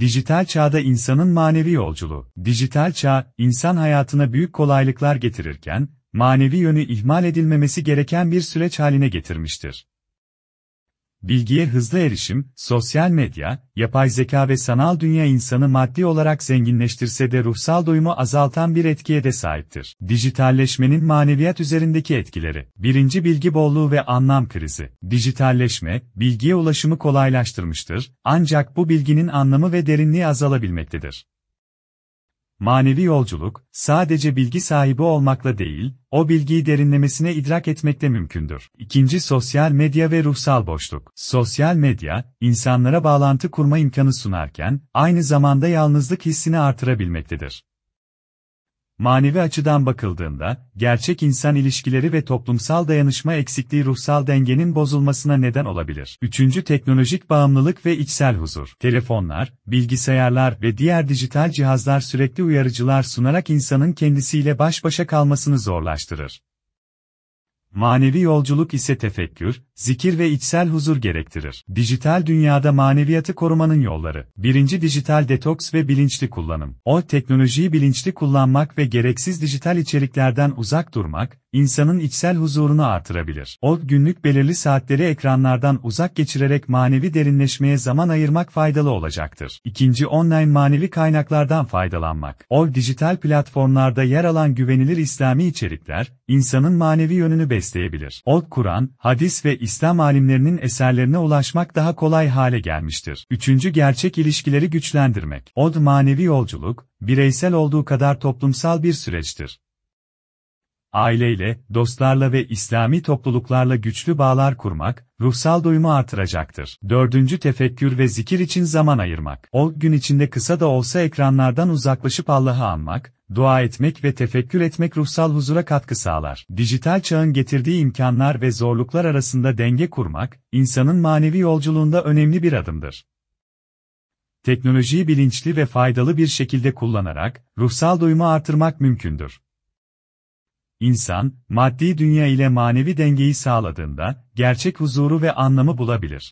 Dijital çağda insanın manevi yolculuğu. Dijital çağ, insan hayatına büyük kolaylıklar getirirken, manevi yönü ihmal edilmemesi gereken bir süreç haline getirmiştir. Bilgiye hızlı erişim, sosyal medya, yapay zeka ve sanal dünya insanı maddi olarak zenginleştirse de ruhsal doyumu azaltan bir etkiye de sahiptir. Dijitalleşmenin maneviyat üzerindeki etkileri. Birinci bilgi bolluğu ve anlam krizi. Dijitalleşme, bilgiye ulaşımı kolaylaştırmıştır, ancak bu bilginin anlamı ve derinliği azalabilmektedir. Manevi yolculuk, sadece bilgi sahibi olmakla değil, o bilgiyi derinlemesine idrak etmekle mümkündür. İkinci sosyal medya ve ruhsal boşluk. Sosyal medya, insanlara bağlantı kurma imkanı sunarken, aynı zamanda yalnızlık hissini artırabilmektedir. Manevi açıdan bakıldığında, gerçek insan ilişkileri ve toplumsal dayanışma eksikliği ruhsal dengenin bozulmasına neden olabilir. Üçüncü teknolojik bağımlılık ve içsel huzur. Telefonlar, bilgisayarlar ve diğer dijital cihazlar sürekli uyarıcılar sunarak insanın kendisiyle baş başa kalmasını zorlaştırır. Manevi yolculuk ise tefekkür, zikir ve içsel huzur gerektirir. Dijital dünyada maneviyatı korumanın yolları. Birinci dijital detoks ve bilinçli kullanım. O teknolojiyi bilinçli kullanmak ve gereksiz dijital içeriklerden uzak durmak, insanın içsel huzurunu artırabilir. O günlük belirli saatleri ekranlardan uzak geçirerek manevi derinleşmeye zaman ayırmak faydalı olacaktır. İkinci online manevi kaynaklardan faydalanmak. O dijital platformlarda yer alan güvenilir İslami içerikler, insanın manevi yönünü besleyebilir. O Kur'an, hadis ve İslam alimlerinin eserlerine ulaşmak daha kolay hale gelmiştir. Üçüncü gerçek ilişkileri güçlendirmek. Od manevi yolculuk, bireysel olduğu kadar toplumsal bir süreçtir. Aileyle, dostlarla ve İslami topluluklarla güçlü bağlar kurmak, ruhsal doyumu artıracaktır. Dördüncü tefekkür ve zikir için zaman ayırmak. O gün içinde kısa da olsa ekranlardan uzaklaşıp Allah'ı anmak, dua etmek ve tefekkür etmek ruhsal huzura katkı sağlar. Dijital çağın getirdiği imkanlar ve zorluklar arasında denge kurmak, insanın manevi yolculuğunda önemli bir adımdır. Teknolojiyi bilinçli ve faydalı bir şekilde kullanarak, ruhsal doyumu artırmak mümkündür. İnsan, maddi dünya ile manevi dengeyi sağladığında, gerçek huzuru ve anlamı bulabilir.